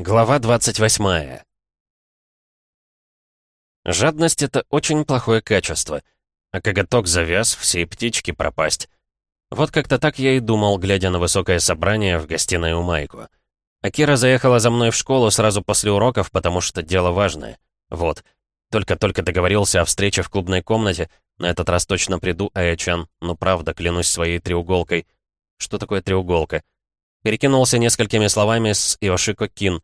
Глава 28 Жадность — это очень плохое качество. А коготок завяз, всей птички пропасть. Вот как-то так я и думал, глядя на высокое собрание в гостиной у Майку. Акира заехала за мной в школу сразу после уроков, потому что дело важное. Вот. Только-только договорился о встрече в клубной комнате. На этот раз точно приду, Аячан. Ну правда, клянусь своей треуголкой. Что такое треуголка? Перекинулся несколькими словами с Иошико Кин.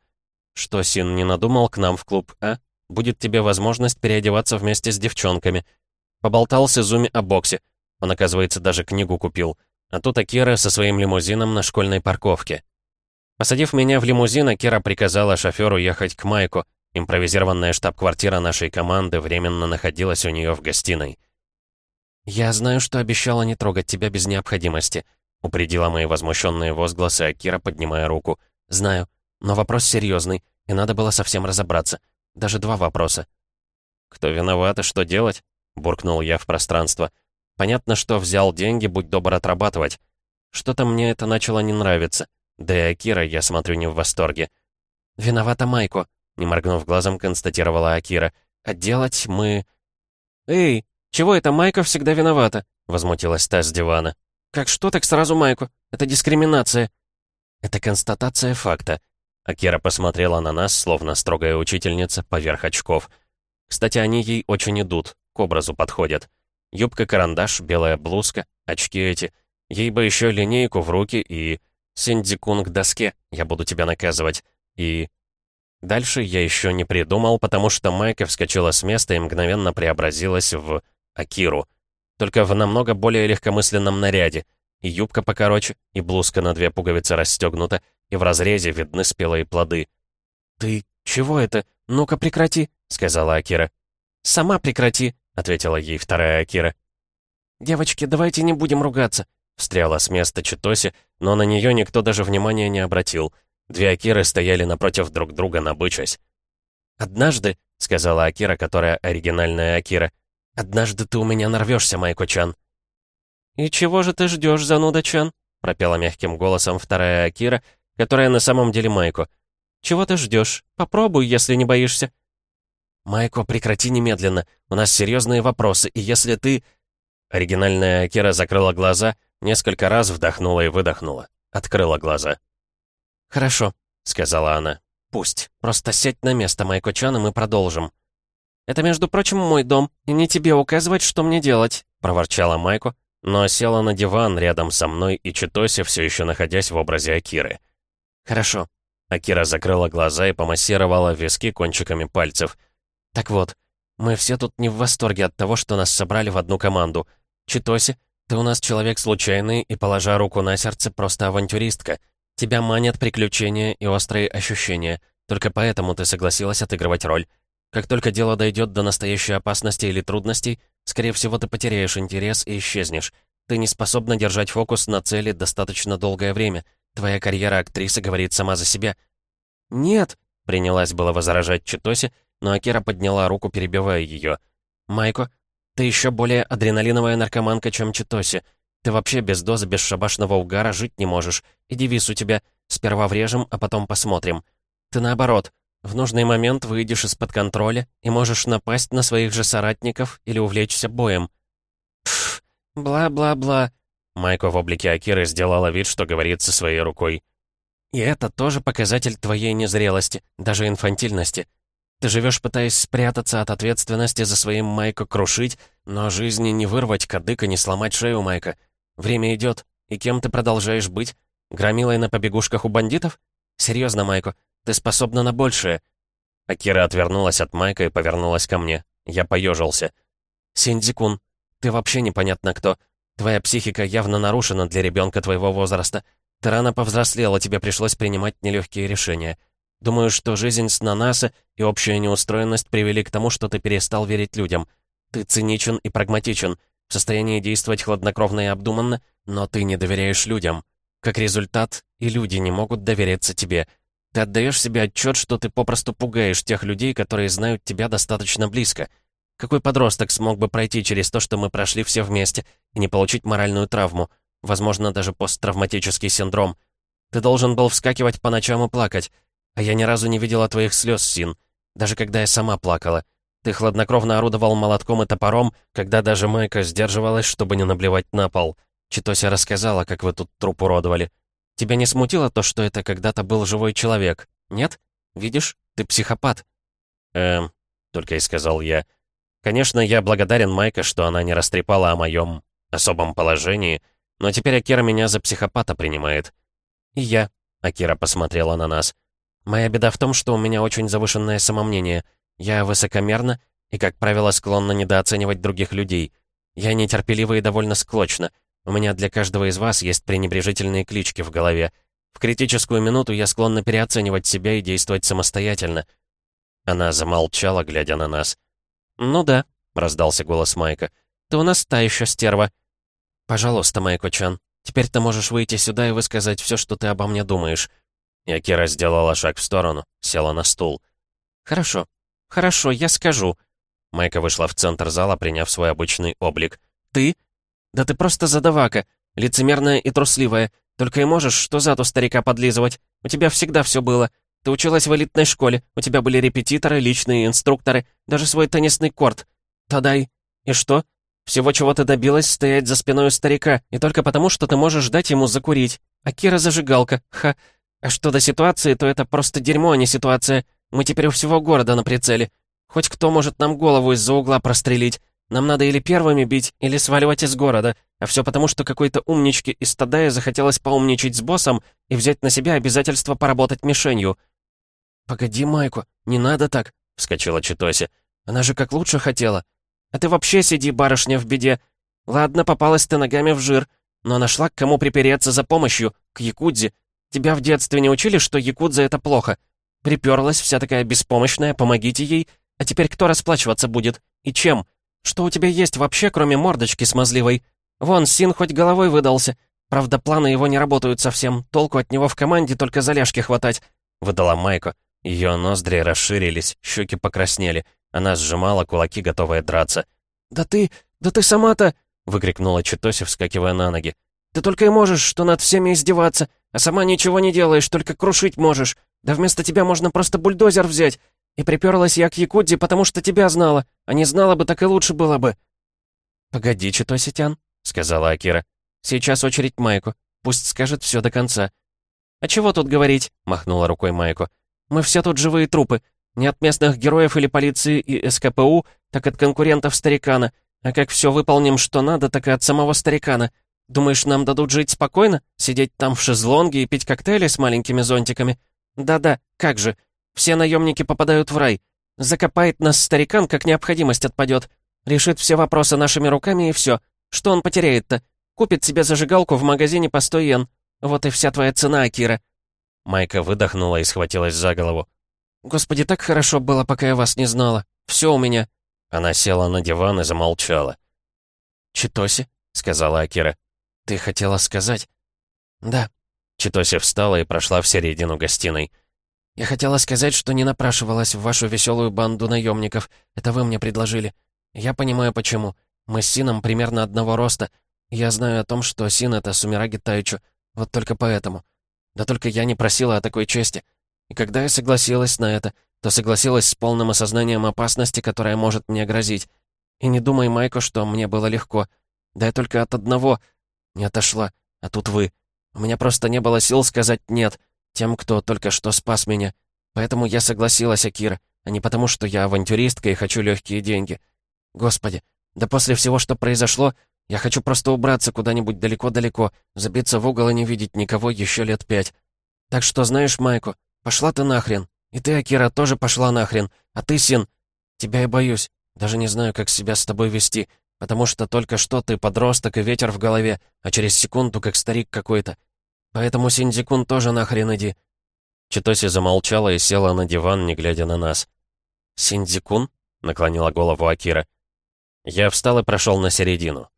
«Что, Син, не надумал к нам в клуб, а? Будет тебе возможность переодеваться вместе с девчонками». Поболтал с Изуми о боксе. Он, оказывается, даже книгу купил. А тут Акира со своим лимузином на школьной парковке. Посадив меня в лимузин, Акира приказала шоферу ехать к Майку. Импровизированная штаб-квартира нашей команды временно находилась у нее в гостиной. «Я знаю, что обещала не трогать тебя без необходимости», Упредила мои возмущенные возгласы Акира, поднимая руку. «Знаю, но вопрос серьезный, и надо было совсем разобраться. Даже два вопроса». «Кто виноват и что делать?» — буркнул я в пространство. «Понятно, что взял деньги, будь добр отрабатывать. Что-то мне это начало не нравиться. Да и Акира, я смотрю, не в восторге». «Виновата Майко», — не моргнув глазом, констатировала Акира. «А делать мы...» «Эй, чего это Майка всегда виновата?» — возмутилась та с дивана. «Как что, так сразу майку. Это дискриминация». «Это констатация факта». Акира посмотрела на нас, словно строгая учительница, поверх очков. Кстати, они ей очень идут, к образу подходят. Юбка-карандаш, белая блузка, очки эти. Ей бы еще линейку в руки и... Синдикун к доске, я буду тебя наказывать. И... Дальше я еще не придумал, потому что Майка вскочила с места и мгновенно преобразилась в... Акиру только в намного более легкомысленном наряде. И юбка покороче, и блузка на две пуговицы расстегнута, и в разрезе видны спелые плоды. «Ты чего это? Ну-ка прекрати», — сказала Акира. «Сама прекрати», — ответила ей вторая Акира. «Девочки, давайте не будем ругаться», — встряла с места Читоси, но на нее никто даже внимания не обратил. Две Акиры стояли напротив друг друга, набычась. «Однажды», — сказала Акира, которая оригинальная Акира, — «Однажды ты у меня нарвешься, Майко-чан». «И чего же ты ждешь, зануда-чан?» пропела мягким голосом вторая Акира, которая на самом деле Майко. «Чего ты ждешь? Попробуй, если не боишься». «Майко, прекрати немедленно. У нас серьезные вопросы, и если ты...» Оригинальная Акира закрыла глаза, несколько раз вдохнула и выдохнула. Открыла глаза. «Хорошо», — сказала она. «Пусть. Просто сядь на место, Майко-чан, и мы продолжим». «Это, между прочим, мой дом, и не тебе указывать, что мне делать», — проворчала Майко, но села на диван рядом со мной и Читоси, все еще находясь в образе Акиры. «Хорошо». Акира закрыла глаза и помассировала виски кончиками пальцев. «Так вот, мы все тут не в восторге от того, что нас собрали в одну команду. Читоси, ты у нас человек случайный и, положа руку на сердце, просто авантюристка. Тебя манят приключения и острые ощущения. Только поэтому ты согласилась отыгрывать роль. Как только дело дойдет до настоящей опасности или трудностей, скорее всего, ты потеряешь интерес и исчезнешь. Ты не способна держать фокус на цели достаточно долгое время. Твоя карьера актрисы говорит сама за себя. «Нет», — принялась было возражать Читоси, но Акира подняла руку, перебивая ее. «Майко, ты еще более адреналиновая наркоманка, чем Читоси. Ты вообще без дозы бесшабашного угара жить не можешь. И девиз у тебя «Сперва врежем, а потом посмотрим». Ты наоборот — в нужный момент выйдешь из-под контроля и можешь напасть на своих же соратников или увлечься боем. Пф, бла-бла-бла. Майко в облике Акиры сделала вид, что говорит со своей рукой. И это тоже показатель твоей незрелости, даже инфантильности. Ты живешь, пытаясь спрятаться от ответственности за своим Майко крушить, но жизни не вырвать кадык и не сломать шею Майка. Время идет, и кем ты продолжаешь быть? Громилой на побегушках у бандитов? Серьезно, Майко, ты способна на большее». Акира отвернулась от Майка и повернулась ко мне. Я поежился. «Синдзикун, ты вообще непонятно кто. Твоя психика явно нарушена для ребенка твоего возраста. Ты рано повзрослела, тебе пришлось принимать нелегкие решения. Думаю, что жизнь с Нанаса и общая неустроенность привели к тому, что ты перестал верить людям. Ты циничен и прагматичен, в состоянии действовать хладнокровно и обдуманно, но ты не доверяешь людям. Как результат, и люди не могут довериться тебе». Ты отдаешь себе отчет, что ты попросту пугаешь тех людей, которые знают тебя достаточно близко. Какой подросток смог бы пройти через то, что мы прошли все вместе, и не получить моральную травму, возможно, даже посттравматический синдром? Ты должен был вскакивать по ночам и плакать. А я ни разу не видела твоих слез, Син. Даже когда я сама плакала. Ты хладнокровно орудовал молотком и топором, когда даже Майка сдерживалась, чтобы не наблевать на пол. Читося рассказала, как вы тут труп уродовали. Тебя не смутило то, что это когда-то был живой человек? Нет? Видишь, ты психопат. Эм, только и сказал я. Конечно, я благодарен Майка, что она не растрепала о моем особом положении, но теперь Акира меня за психопата принимает. И я, Акира посмотрела на нас. Моя беда в том, что у меня очень завышенное самомнение. Я высокомерна и, как правило, склонна недооценивать других людей. Я нетерпелива и довольно склочна. У меня для каждого из вас есть пренебрежительные клички в голове. В критическую минуту я склонна переоценивать себя и действовать самостоятельно. Она замолчала, глядя на нас. «Ну да», — раздался голос Майка. «Ты у нас та еще стерва». «Пожалуйста, Майко-чан, теперь ты можешь выйти сюда и высказать все, что ты обо мне думаешь». И Акира сделала шаг в сторону, села на стул. «Хорошо, хорошо, я скажу». Майка вышла в центр зала, приняв свой обычный облик. «Ты? Да ты просто задавака, лицемерная и трусливая. Только и можешь что за ту старика подлизывать. У тебя всегда все было. Ты училась в элитной школе, у тебя были репетиторы, личные инструкторы, даже свой теннисный корт. Тадай. И что? Всего, чего ты добилась, стоять за спиной у старика, и только потому, что ты можешь дать ему закурить. А Кира зажигалка. Ха. А что до ситуации, то это просто дерьмо, а не ситуация. Мы теперь у всего города на прицеле. Хоть кто может нам голову из-за угла прострелить. Нам надо или первыми бить, или сваливать из города. А все потому, что какой-то умничке из Тадая захотелось поумничать с боссом и взять на себя обязательство поработать мишенью. «Погоди, Майку, не надо так», — вскочила Читоси. «Она же как лучше хотела. А ты вообще сиди, барышня, в беде. Ладно, попалась ты ногами в жир, но нашла к кому припереться за помощью, к Якудзе. Тебя в детстве не учили, что Якудза — это плохо? Приперлась, вся такая беспомощная, помогите ей. А теперь кто расплачиваться будет? И чем? Что у тебя есть вообще, кроме мордочки смазливой? Вон, Син хоть головой выдался. Правда, планы его не работают совсем. Толку от него в команде только за ляжки хватать», — выдала Майко. Ее ноздри расширились, щеки покраснели. Она сжимала кулаки, готовая драться. «Да ты... да ты сама-то...» — выкрикнула Читоси, вскакивая на ноги. «Ты только и можешь, что над всеми издеваться, а сама ничего не делаешь, только крушить можешь. Да вместо тебя можно просто бульдозер взять. И приперлась я к Якудзе, потому что тебя знала. А не знала бы, так и лучше было бы». «Погоди, Читоситян», — сказала Акира. «Сейчас очередь Майку. Пусть скажет все до конца». «А чего тут говорить?» — махнула рукой Майку. «Мы все тут живые трупы. Не от местных героев или полиции и СКПУ, так от конкурентов старикана. А как все выполним, что надо, так и от самого старикана. Думаешь, нам дадут жить спокойно? Сидеть там в шезлонге и пить коктейли с маленькими зонтиками? Да-да, как же. Все наемники попадают в рай. Закопает нас старикан, как необходимость отпадет. Решит все вопросы нашими руками и все. Что он потеряет-то? Купит себе зажигалку в магазине по 100 йен. Вот и вся твоя цена, Акира. Майка выдохнула и схватилась за голову. «Господи, так хорошо было, пока я вас не знала. Все у меня...» Она села на диван и замолчала. «Читоси», — сказала Акира. «Ты хотела сказать?» «Да». Читоси встала и прошла в середину гостиной. «Я хотела сказать, что не напрашивалась в вашу веселую банду наемников. Это вы мне предложили. Я понимаю, почему. Мы с Сином примерно одного роста. Я знаю о том, что Син — это Сумираги Тайчу. Вот только поэтому. Да только я не просила о такой чести. И когда я согласилась на это, то согласилась с полным осознанием опасности, которая может мне грозить. И не думай, Майко, что мне было легко. Да я только от одного не отошла, а тут вы. У меня просто не было сил сказать «нет» тем, кто только что спас меня. Поэтому я согласилась, Акира, а не потому, что я авантюристка и хочу легкие деньги. Господи, да после всего, что произошло, я хочу просто убраться куда-нибудь далеко-далеко, забиться в угол и не видеть никого еще лет пять. Так что, знаешь, Майко, Пошла ты нахрен. И ты, Акира, тоже пошла нахрен. А ты, Син, тебя я боюсь. Даже не знаю, как себя с тобой вести, потому что только что ты подросток и ветер в голове, а через секунду как старик какой-то. Поэтому, Синдикун, тоже нахрен иди». Читоси замолчала и села на диван, не глядя на нас. «Синдикун?» — наклонила голову Акира. Я встал и прошел на середину.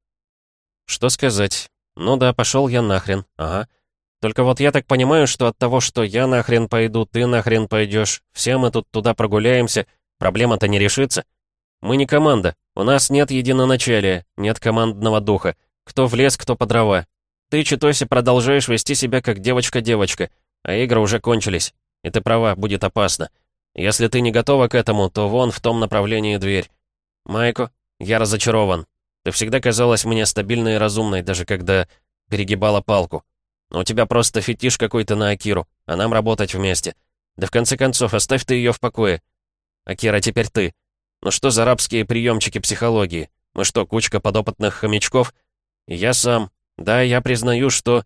«Что сказать? Ну да, пошел я нахрен, ага. Только вот я так понимаю, что от того, что я нахрен пойду, ты нахрен пойдешь, все мы тут туда прогуляемся, проблема-то не решится. Мы не команда, у нас нет единоначалия, нет командного духа. Кто в лес, кто по дрова. Ты, Читоси, продолжаешь вести себя как девочка-девочка, а игры уже кончились. И ты права, будет опасно. Если ты не готова к этому, то вон в том направлении дверь. Майко, я разочарован. Ты всегда казалась мне стабильной и разумной, даже когда перегибала палку. Но у тебя просто фетиш какой-то на Акиру, а нам работать вместе. Да в конце концов, оставь ты ее в покое. Акира, теперь ты. Ну что за рабские приемчики психологии? Мы что, кучка подопытных хомячков? Я сам. Да, я признаю, что...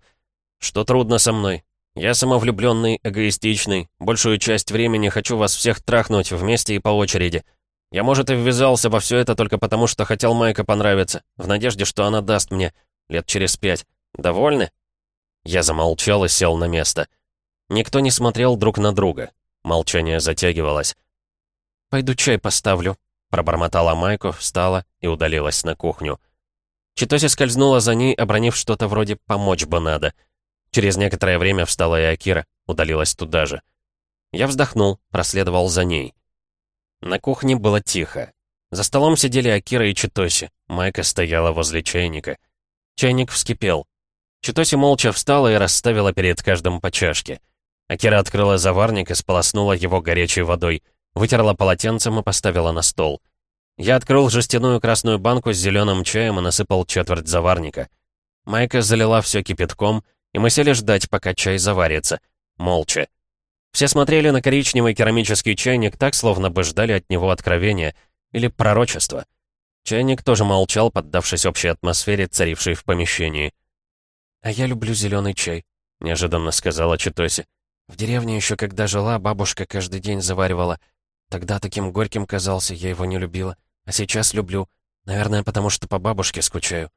Что трудно со мной. Я самовлюбленный, эгоистичный. Большую часть времени хочу вас всех трахнуть вместе и по очереди. Я, может, и ввязался во все это только потому, что хотел Майка понравиться, в надежде, что она даст мне лет через пять. Довольны?» Я замолчал и сел на место. Никто не смотрел друг на друга. Молчание затягивалось. «Пойду чай поставлю», — пробормотала Майку, встала и удалилась на кухню. Читоси скользнула за ней, обронив что-то вроде «помочь бы надо». Через некоторое время встала и Акира, удалилась туда же. Я вздохнул, проследовал за ней. На кухне было тихо. За столом сидели Акира и Читоси. Майка стояла возле чайника. Чайник вскипел. Читоси молча встала и расставила перед каждым по чашке. Акира открыла заварник и сполоснула его горячей водой, вытерла полотенцем и поставила на стол. Я открыл жестяную красную банку с зеленым чаем и насыпал четверть заварника. Майка залила все кипятком, и мы сели ждать, пока чай заварится. Молча. Все смотрели на коричневый керамический чайник так, словно бы ждали от него откровения или пророчества. Чайник тоже молчал, поддавшись общей атмосфере, царившей в помещении. «А я люблю зеленый чай», — неожиданно сказала Читоси. «В деревне еще когда жила, бабушка каждый день заваривала. Тогда таким горьким казался, я его не любила. А сейчас люблю. Наверное, потому что по бабушке скучаю».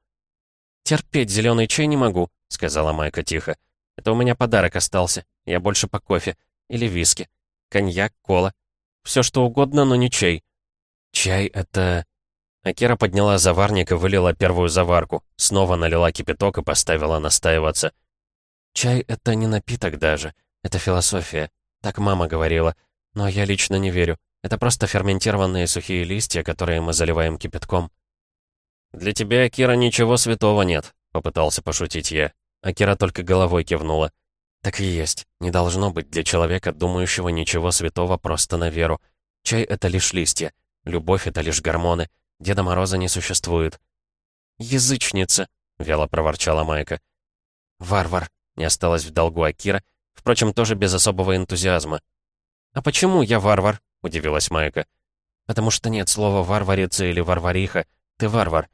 «Терпеть зеленый чай не могу», — сказала Майка тихо. «Это у меня подарок остался. Я больше по кофе. Или виски. Коньяк, кола. Все что угодно, но не чай. Чай — это... Акира подняла заварник и вылила первую заварку. Снова налила кипяток и поставила настаиваться. Чай — это не напиток даже. Это философия. Так мама говорила. Но я лично не верю. Это просто ферментированные сухие листья, которые мы заливаем кипятком. «Для тебя, Акира, ничего святого нет», — попытался пошутить я. Акира только головой кивнула. Так и есть. Не должно быть для человека, думающего ничего святого просто на веру. Чай — это лишь листья. Любовь — это лишь гормоны. Деда Мороза не существует. «Язычница!» — вяло проворчала Майка. «Варвар!» — не осталось в долгу Акира, впрочем, тоже без особого энтузиазма. «А почему я варвар?» — удивилась Майка. «Потому что нет слова «варварица» или «варвариха». Ты варвар».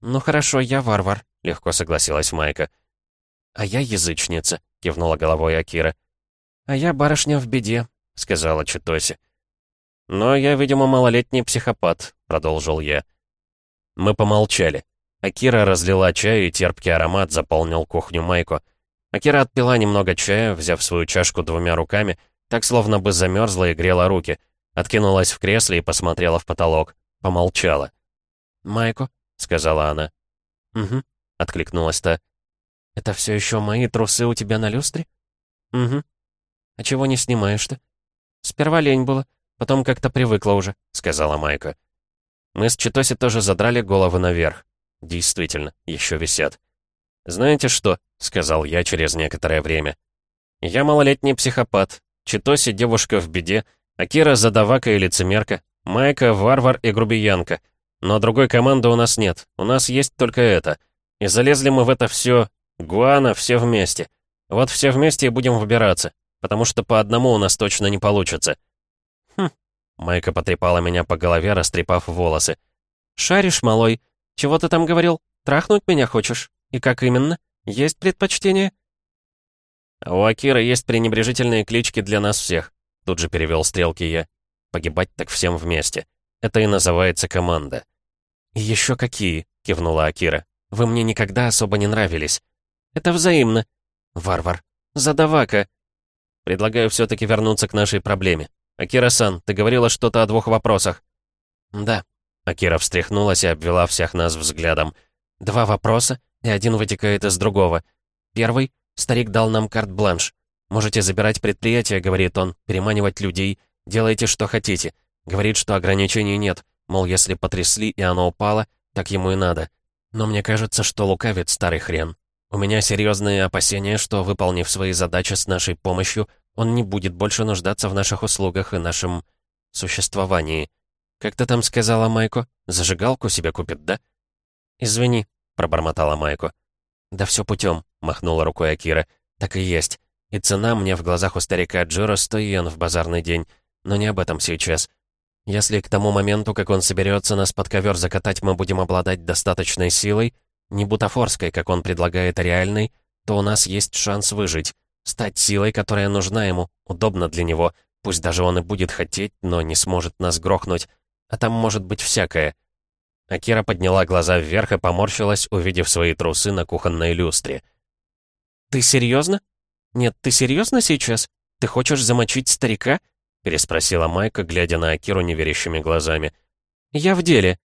«Ну хорошо, я варвар», — легко согласилась Майка. «А я язычница», — кивнула головой Акира. «А я барышня в беде», — сказала Читоси. «Но я, видимо, малолетний психопат», — продолжил я. Мы помолчали. Акира разлила чай, и терпкий аромат заполнил кухню Майко. Акира отпила немного чая, взяв свою чашку двумя руками, так словно бы замерзла и грела руки. Откинулась в кресле и посмотрела в потолок. Помолчала. «Майко», — сказала она. «Угу», — откликнулась та. «Это все еще мои трусы у тебя на люстре?» «Угу». «А чего не снимаешь-то?» «Сперва лень было, потом как-то привыкла уже», — сказала Майка. Мы с Читоси тоже задрали головы наверх. Действительно, еще висят. «Знаете что?» — сказал я через некоторое время. «Я малолетний психопат. Читоси — девушка в беде, Акира — задавака и лицемерка, Майка — варвар и грубиянка. Но другой команды у нас нет, у нас есть только это. И залезли мы в это все Гуана, все вместе. Вот все вместе и будем выбираться, потому что по одному у нас точно не получится. Хм. Майка потрепала меня по голове, растрепав волосы. «Шаришь, малой? Чего ты там говорил? Трахнуть меня хочешь? И как именно? Есть предпочтение?» «У Акира есть пренебрежительные клички для нас всех», тут же перевел стрелки я. «Погибать так всем вместе. Это и называется команда». «И еще какие?» — кивнула Акира. «Вы мне никогда особо не нравились. Это взаимно. Варвар. Задавака. Предлагаю все-таки вернуться к нашей проблеме. Акира-сан, ты говорила что-то о двух вопросах. Да. Акира встряхнулась и обвела всех нас взглядом. Два вопроса, и один вытекает из другого. Первый. Старик дал нам карт-бланш. Можете забирать предприятие, говорит он, переманивать людей. Делайте, что хотите. Говорит, что ограничений нет. Мол, если потрясли и оно упало, так ему и надо. Но мне кажется, что лукавит старый хрен. У меня серьезные опасения, что, выполнив свои задачи с нашей помощью, Он не будет больше нуждаться в наших услугах и нашем существовании. Как ты там сказала, Майко? Зажигалку себе купит, да? Извини, пробормотала Майко. Да все путем, махнула рукой Акира. Так и есть. И цена мне в глазах у старика Джиро 100 йен в базарный день. Но не об этом сейчас. Если к тому моменту, как он соберется нас под ковер закатать, мы будем обладать достаточной силой, не бутафорской, как он предлагает, а реальной, то у нас есть шанс выжить. Стать силой, которая нужна ему, удобна для него. Пусть даже он и будет хотеть, но не сможет нас грохнуть. А там может быть всякое. Акира подняла глаза вверх и поморщилась, увидев свои трусы на кухонной люстре. «Ты серьезно? Нет, ты серьезно сейчас? Ты хочешь замочить старика?» переспросила Майка, глядя на Акиру неверящими глазами. «Я в деле»,